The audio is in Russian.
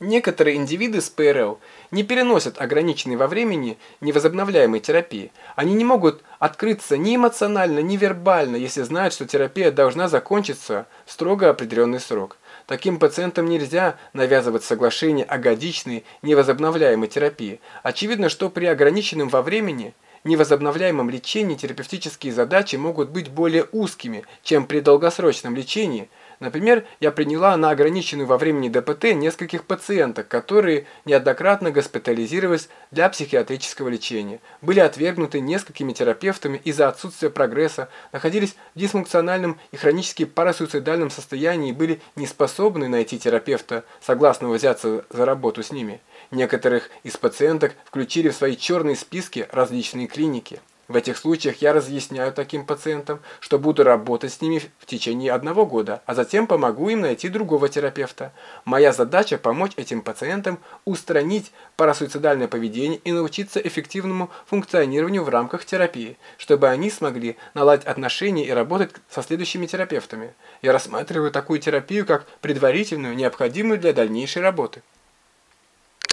Некоторые индивиды с ПРЛ не переносят ограниченной во времени невозобновляемой терапии. Они не могут открыться ни эмоционально, ни вербально, если знают, что терапия должна закончиться в строго определенный срок. Таким пациентам нельзя навязывать соглашение о годичной невозобновляемой терапии. Очевидно, что при ограниченном во времени невозобновляемом лечении терапевтические задачи могут быть более узкими, чем при долгосрочном лечении – Например, я приняла на ограниченную во времени ДПТ нескольких пациенток, которые неоднократно госпитализировались для психиатрического лечения, были отвергнуты несколькими терапевтами из-за отсутствия прогресса, находились в дисфункциональном и хронически парасуицидальном состоянии и были не способны найти терапевта, согласного взяться за работу с ними. Некоторых из пациенток включили в свои черные списки различные клиники. В этих случаях я разъясняю таким пациентам, что буду работать с ними в течение одного года, а затем помогу им найти другого терапевта. Моя задача – помочь этим пациентам устранить парасуицидальное поведение и научиться эффективному функционированию в рамках терапии, чтобы они смогли наладить отношения и работать со следующими терапевтами. Я рассматриваю такую терапию как предварительную, необходимую для дальнейшей работы.